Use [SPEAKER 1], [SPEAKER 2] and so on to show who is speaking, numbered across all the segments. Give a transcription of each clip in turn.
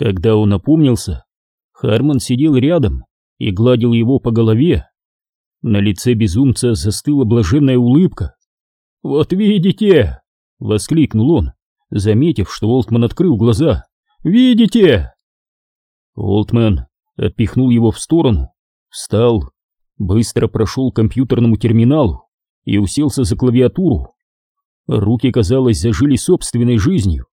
[SPEAKER 1] Когда он опомнился, Харман сидел рядом и гладил его по голове. На лице безумца застыла блаженная улыбка. «Вот видите!» — воскликнул он, заметив, что Олтман открыл глаза. «Видите?» Олтман отпихнул его в сторону, встал, быстро прошел к компьютерному терминалу и уселся за клавиатуру. Руки, казалось, зажили собственной жизнью.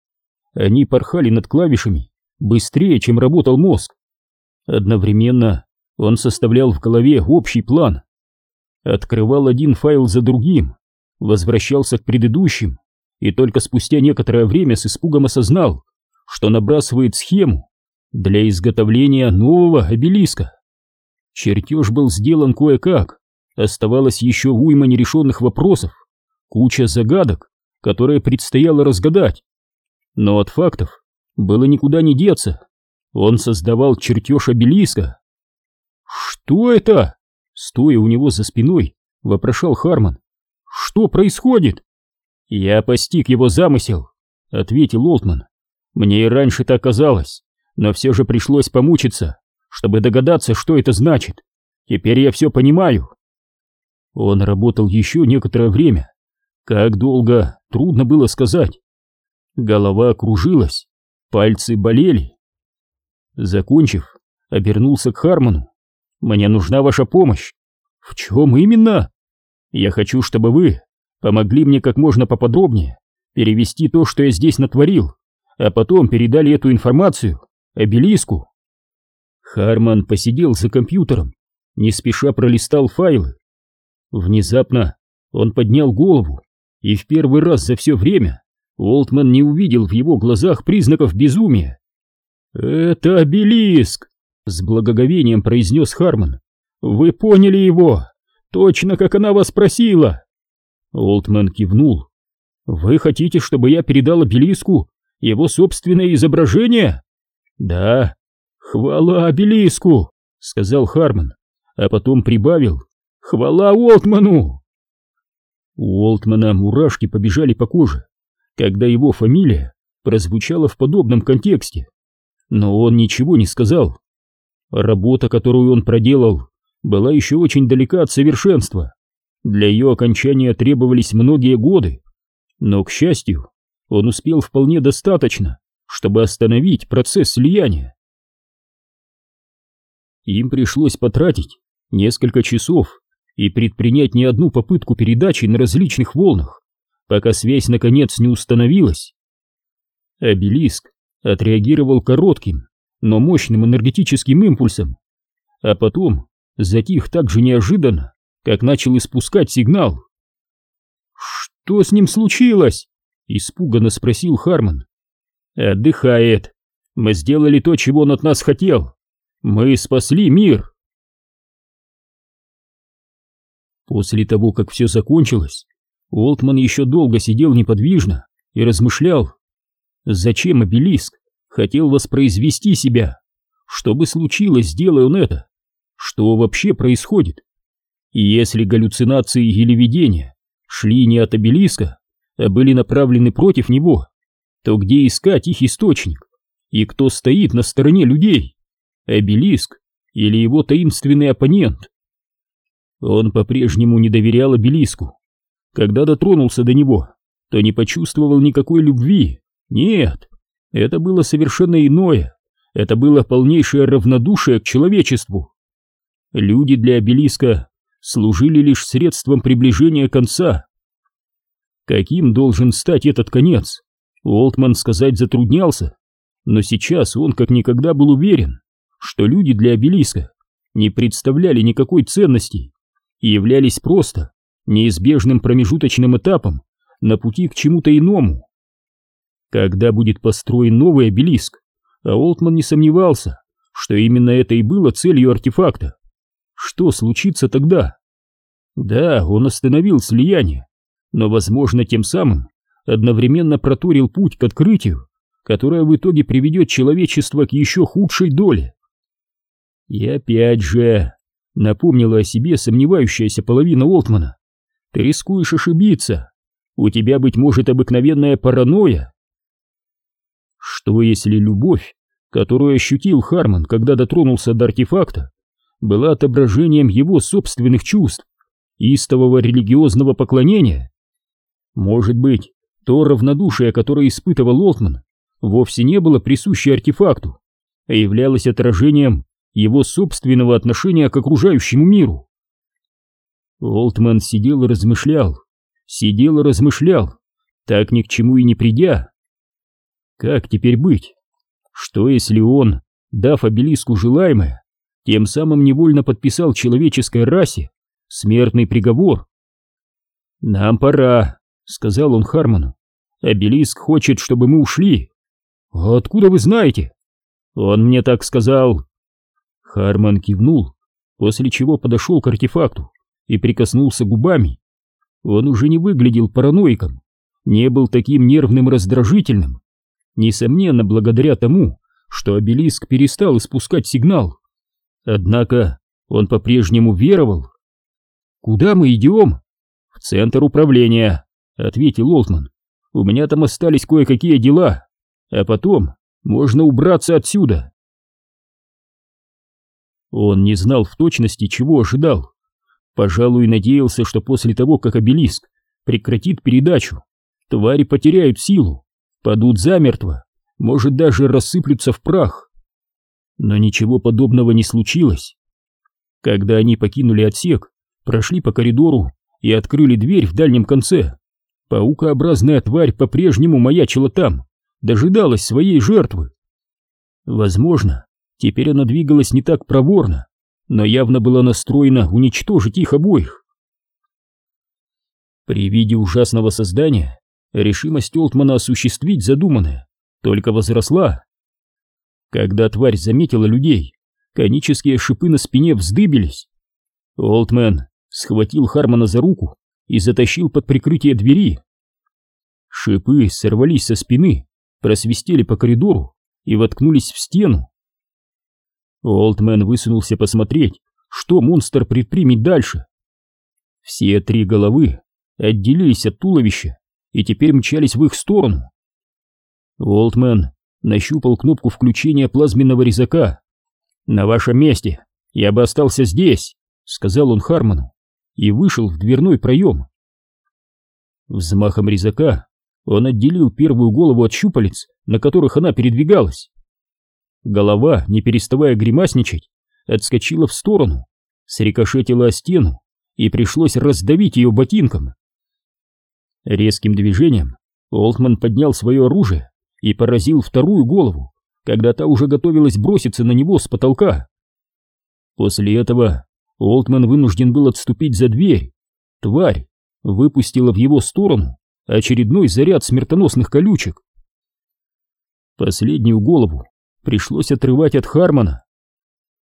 [SPEAKER 1] Они порхали над клавишами быстрее, чем работал мозг. Одновременно он составлял в голове общий план. Открывал один файл за другим, возвращался к предыдущим и только спустя некоторое время с испугом осознал, что набрасывает схему для изготовления нового обелиска. Чертеж был сделан кое-как, оставалось еще уйма нерешенных вопросов, куча загадок, которые предстояло разгадать. Но от фактов было никуда не деться. Он создавал чертеж обелиска. «Что это?» — стоя у него за спиной, вопрошал Харман. «Что происходит?» «Я постиг его замысел», — ответил Олтман. «Мне и раньше так казалось, но все же пришлось помучиться, чтобы догадаться, что это значит. Теперь я все понимаю». Он работал еще некоторое время. Как долго, трудно было сказать. Голова кружилась, пальцы болели. Закончив, обернулся к Хармону. «Мне нужна ваша помощь». «В чем именно?» «Я хочу, чтобы вы помогли мне как можно поподробнее перевести то, что я здесь натворил, а потом передали эту информацию обелиску». Харман посидел за компьютером, не спеша пролистал файлы. Внезапно он поднял голову, и в первый раз за все время Уолтман не увидел в его глазах признаков безумия. «Это обелиск!» — с благоговением произнес Харман. «Вы поняли его! Точно, как она вас просила!» Олтман кивнул. «Вы хотите, чтобы я передал обелиску его собственное изображение?» «Да». «Хвала обелиску!» — сказал Харман, а потом прибавил. «Хвала Уолтману!» У Уолтмана мурашки побежали по коже, когда его фамилия прозвучала в подобном контексте. Но он ничего не сказал. Работа, которую он проделал, была еще очень далека от совершенства. Для ее окончания требовались многие годы. Но, к счастью, он успел вполне достаточно, чтобы остановить процесс слияния. Им пришлось потратить несколько часов и предпринять не одну попытку передачи на различных волнах, пока связь наконец не установилась. Обелиск отреагировал коротким, но мощным энергетическим импульсом, а потом затих так же неожиданно, как начал испускать сигнал. «Что с ним случилось?» — испуганно спросил Харман. «Отдыхает. Мы сделали то, чего он от нас хотел. Мы спасли мир». После того, как все закончилось, Уолтман еще долго сидел неподвижно и размышлял. Зачем обелиск хотел воспроизвести себя? Что бы случилось, сделай он это? Что вообще происходит? И если галлюцинации или видения шли не от обелиска, а были направлены против него, то где искать их источник? И кто стоит на стороне людей? Обелиск или его таинственный оппонент? Он по-прежнему не доверял обелиску. Когда дотронулся до него, то не почувствовал никакой любви. Нет, это было совершенно иное. Это было полнейшее равнодушие к человечеству. Люди для обелиска служили лишь средством приближения конца. Каким должен стать этот конец? Уолтман сказать затруднялся, но сейчас он как никогда был уверен, что люди для обелиска не представляли никакой ценности и являлись просто неизбежным промежуточным этапом на пути к чему-то иному. Когда будет построен новый обелиск, а Олтман не сомневался, что именно это и было целью артефакта. Что случится тогда? Да, он остановил слияние, но, возможно, тем самым одновременно проторил путь к открытию, которое в итоге приведет человечество к еще худшей доле. И опять же, напомнила о себе сомневающаяся половина Олтмана, ты рискуешь ошибиться. У тебя, быть может, обыкновенная паранойя. Что если любовь которую ощутил Харман, когда дотронулся до артефакта, была отображением его собственных чувств, истового религиозного поклонения. Может быть, то равнодушие, которое испытывал Олтман, вовсе не было присуще артефакту, а являлось отражением его собственного отношения к окружающему миру. Олтман сидел и размышлял, сидел и размышлял, так ни к чему и не придя. Как теперь быть? Что если он, дав обелиску желаемое, тем самым невольно подписал человеческой расе смертный приговор? «Нам пора», — сказал он Хармону. «Обелиск хочет, чтобы мы ушли». «Откуда вы знаете?» «Он мне так сказал». Харман кивнул, после чего подошел к артефакту и прикоснулся губами. Он уже не выглядел параноиком, не был таким нервным раздражительным. Несомненно, благодаря тому, что обелиск перестал испускать сигнал. Однако он по-прежнему веровал. «Куда мы идем?» «В центр управления», — ответил Олтман. «У меня там остались кое-какие дела, а потом можно убраться отсюда». Он не знал в точности, чего ожидал. Пожалуй, надеялся, что после того, как обелиск прекратит передачу, твари потеряют силу, падут замертво, может даже рассыплются в прах. Но ничего подобного не случилось. Когда они покинули отсек, прошли по коридору и открыли дверь в дальнем конце, паукообразная тварь по-прежнему маячила там, дожидалась своей жертвы. Возможно, теперь она двигалась не так проворно, но явно была настроена уничтожить их обоих. При виде ужасного создания решимость Олтмана осуществить задуманное только возросла. Когда тварь заметила людей, конические шипы на спине вздыбились. Олтмен схватил Хармона за руку и затащил под прикрытие двери. Шипы сорвались со спины, просвистели по коридору и воткнулись в стену. Олтмен высунулся посмотреть, что монстр предпримет дальше. Все три головы отделились от туловища и теперь мчались в их сторону. Олтмен нащупал кнопку включения плазменного резака. «На вашем месте я бы остался здесь», — сказал он Хармону, и вышел в дверной проем. Взмахом резака он отделил первую голову от щупалец, на которых она передвигалась. Голова, не переставая гримасничать, отскочила в сторону, срикошетила о стену, и пришлось раздавить ее ботинком. Резким движением Олтман поднял свое оружие и поразил вторую голову, когда та уже готовилась броситься на него с потолка. После этого Олтман вынужден был отступить за дверь. Тварь выпустила в его сторону очередной заряд смертоносных колючек. Последнюю голову пришлось отрывать от Хармона.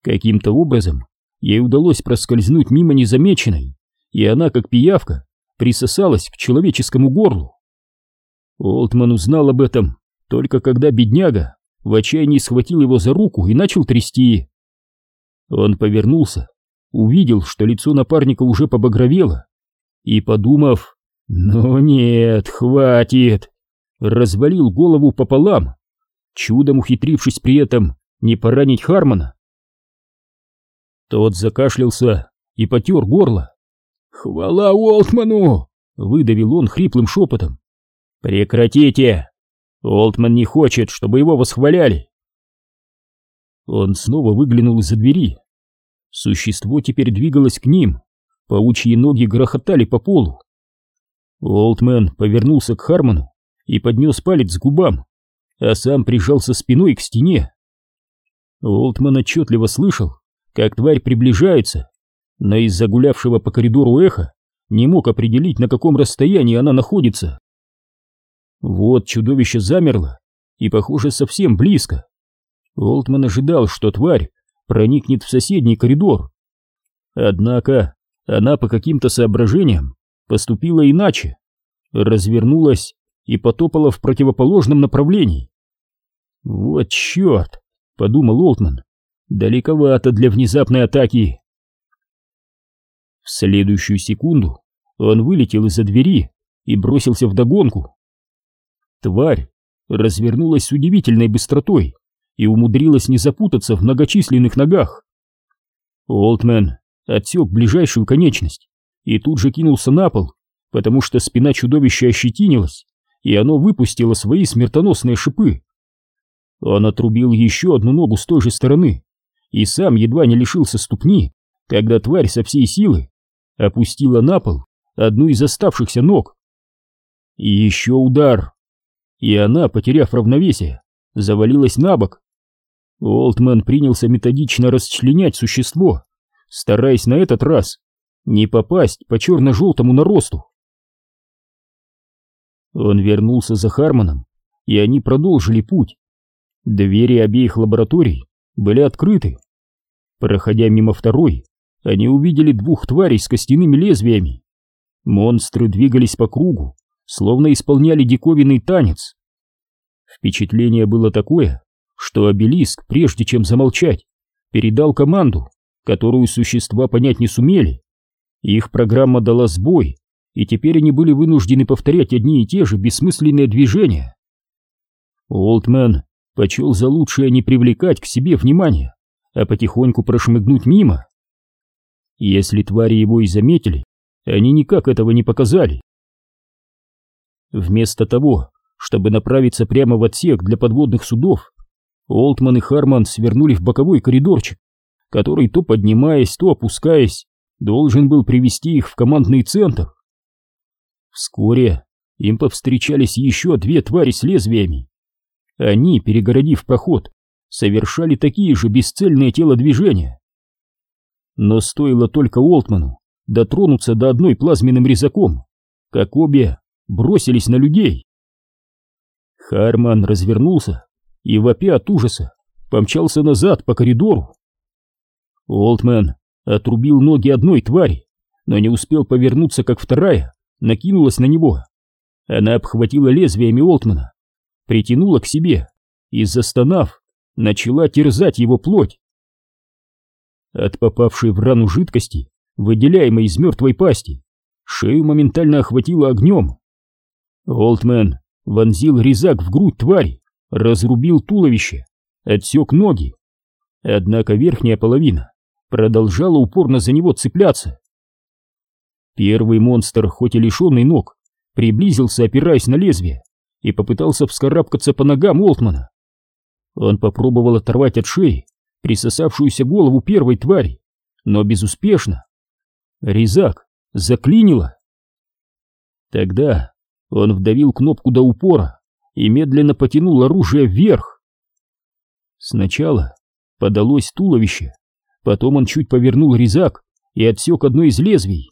[SPEAKER 1] Каким-то образом ей удалось проскользнуть мимо незамеченной, и она, как пиявка, присосалась к человеческому горлу. Олтман узнал об этом только когда бедняга в отчаянии схватил его за руку и начал трясти. Он повернулся, увидел, что лицо напарника уже побагровело, и, подумав, «Ну нет, хватит!» развалил голову пополам, чудом ухитрившись при этом не поранить Хармона. Тот закашлялся и потер горло. «Хвала Уолтману!» — выдавил он хриплым шепотом. «Прекратите! Уолтман не хочет, чтобы его восхваляли!» Он снова выглянул из-за двери. Существо теперь двигалось к ним, паучьи ноги грохотали по полу. Уолтмен повернулся к Хармону и поднес палец к губам, а сам прижался спиной к стене. Уолтман отчетливо слышал, как тварь приближается, но из-за гулявшего по коридору эха не мог определить, на каком расстоянии она находится. Вот чудовище замерло и, похоже, совсем близко. Олтман ожидал, что тварь проникнет в соседний коридор. Однако она по каким-то соображениям поступила иначе, развернулась и потопала в противоположном направлении. «Вот черт!» — подумал Олтман. «Далековато для внезапной атаки». В следующую секунду он вылетел из-за двери и бросился в догонку. Тварь развернулась с удивительной быстротой и умудрилась не запутаться в многочисленных ногах. Олтмен отсек ближайшую конечность и тут же кинулся на пол, потому что спина чудовища ощетинилась, и оно выпустило свои смертоносные шипы. Он отрубил еще одну ногу с той же стороны и сам едва не лишился ступни, когда тварь со всей силы опустила на пол одну из оставшихся ног. И еще удар. И она, потеряв равновесие, завалилась на бок. Олтман принялся методично расчленять существо, стараясь на этот раз не попасть по черно-желтому наросту. Он вернулся за Хармоном, и они продолжили путь. Двери обеих лабораторий были открыты. Проходя мимо второй, они увидели двух тварей с костяными лезвиями. Монстры двигались по кругу, словно исполняли диковинный танец. Впечатление было такое, что обелиск, прежде чем замолчать, передал команду, которую существа понять не сумели. Их программа дала сбой, и теперь они были вынуждены повторять одни и те же бессмысленные движения. Олдмен почел за лучшее не привлекать к себе внимания, а потихоньку прошмыгнуть мимо. Если твари его и заметили, они никак этого не показали. Вместо того, чтобы направиться прямо в отсек для подводных судов, Олтман и Харман свернули в боковой коридорчик, который то поднимаясь, то опускаясь, должен был привести их в командный центр. Вскоре им повстречались еще две твари с лезвиями. Они, перегородив проход, совершали такие же бесцельные телодвижения. Но стоило только Олтману дотронуться до одной плазменным резаком, как обе бросились на людей. Харман развернулся и, вопя от ужаса, помчался назад по коридору. Олтман отрубил ноги одной твари, но не успел повернуться, как вторая накинулась на него. Она обхватила лезвиями Олтмана, притянула к себе и, застонав, начала терзать его плоть. От попавшей в рану жидкости, выделяемой из мертвой пасти, шею моментально охватило огнем. Олтмен вонзил резак в грудь твари, разрубил туловище, отсек ноги. Однако верхняя половина продолжала упорно за него цепляться. Первый монстр, хоть и лишенный ног, приблизился, опираясь на лезвие, и попытался вскарабкаться по ногам Олтмана. Он попробовал оторвать от шеи присосавшуюся голову первой твари, но безуспешно. Резак заклинило. Тогда он вдавил кнопку до упора и медленно потянул оружие вверх. Сначала подалось туловище, потом он чуть повернул резак и отсек одно из лезвий.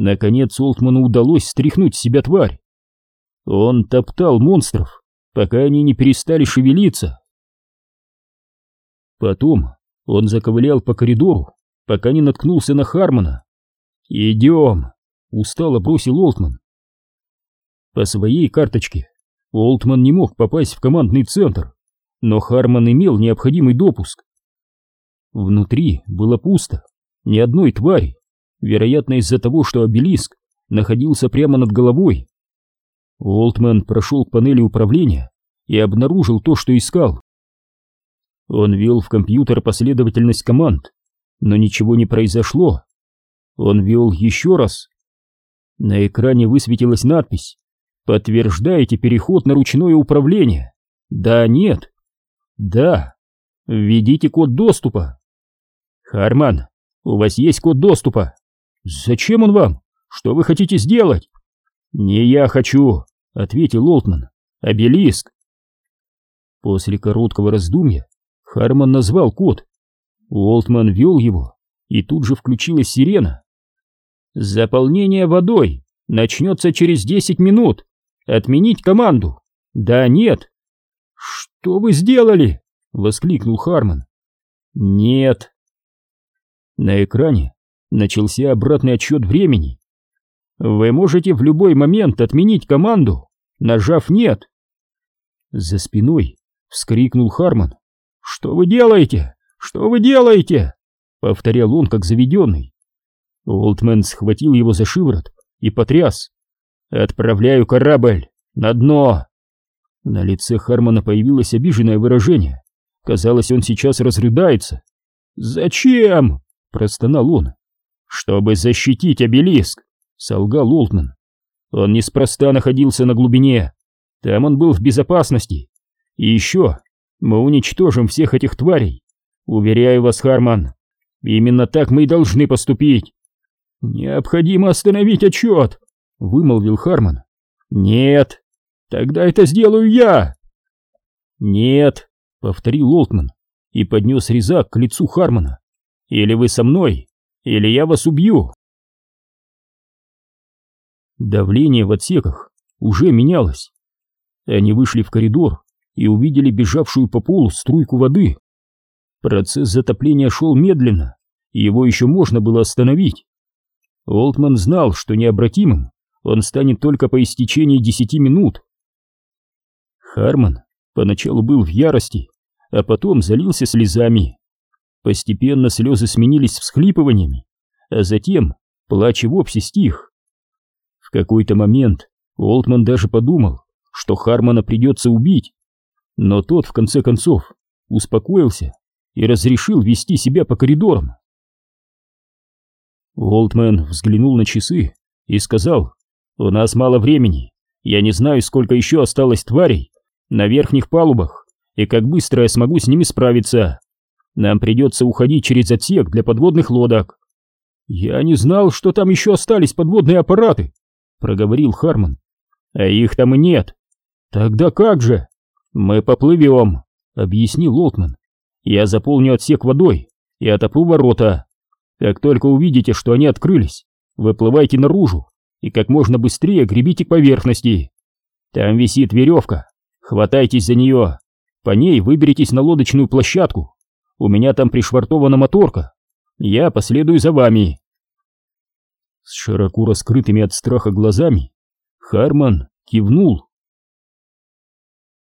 [SPEAKER 1] Наконец Олтману удалось стряхнуть с себя тварь. Он топтал монстров, пока они не перестали шевелиться. Потом он заковылял по коридору, пока не наткнулся на Хармона. «Идем!» — устало бросил Олтман. По своей карточке Олтман не мог попасть в командный центр, но Харман имел необходимый допуск. Внутри было пусто, ни одной твари, вероятно из-за того, что обелиск находился прямо над головой. Олтман прошел к панели управления и обнаружил то, что искал. Он ввел в компьютер последовательность команд, но ничего не произошло. Он ввел еще раз. На экране высветилась надпись «Подтверждаете переход на ручное управление?» «Да, нет». «Да». «Введите код доступа». «Харман, у вас есть код доступа?» «Зачем он вам? Что вы хотите сделать?» «Не я хочу», — ответил Олтман. «Обелиск». После короткого раздумья Харман назвал код. Уолтман ввел его, и тут же включилась сирена. «Заполнение водой начнется через десять минут. Отменить команду. Да, нет». «Что вы сделали?» — воскликнул Харман. «Нет». На экране начался обратный отсчет времени. Вы можете в любой момент отменить команду, нажав «нет». За спиной вскрикнул Харман. «Что вы делаете? Что вы делаете?» Повторял он, как заведенный. Олдмен схватил его за шиворот и потряс. «Отправляю корабль на дно!» На лице Хармона появилось обиженное выражение. Казалось, он сейчас разрыдается. «Зачем?» — простонал он. «Чтобы защитить обелиск», — солгал Олтман. «Он неспроста находился на глубине. Там он был в безопасности. И еще мы уничтожим всех этих тварей. Уверяю вас, Харман, именно так мы и должны поступить». «Необходимо остановить отчет», — вымолвил Харман. «Нет, тогда это сделаю я!» «Нет», — повторил Олтман и поднес резак к лицу Хармана. «Или вы со мной, или я вас убью!» Давление в отсеках уже менялось. Они вышли в коридор и увидели бежавшую по полу струйку воды. Процесс затопления шел медленно, и его еще можно было остановить. Олтман знал, что необратимым он станет только по истечении десяти минут. Харман поначалу был в ярости, а потом залился слезами. Постепенно слезы сменились всхлипываниями, а затем плач вовсе стих. В какой-то момент Олтман даже подумал, что Хармана придется убить, но тот, в конце концов, успокоился и разрешил вести себя по коридорам. Олтман взглянул на часы и сказал, «У нас мало времени, я не знаю, сколько еще осталось тварей на верхних палубах, и как быстро я смогу с ними справиться. Нам придется уходить через отсек для подводных лодок». «Я не знал, что там еще остались подводные аппараты», — проговорил Харман. «А их там и нет». «Тогда как же?» «Мы поплывем», — объяснил Олтман. «Я заполню отсек водой и отопру ворота. Как только увидите, что они открылись, выплывайте наружу и как можно быстрее гребите к поверхности. Там висит веревка, хватайтесь за нее, по ней выберитесь на лодочную площадку. У меня там пришвартована моторка, я последую за вами. С широко раскрытыми от страха глазами Харман кивнул.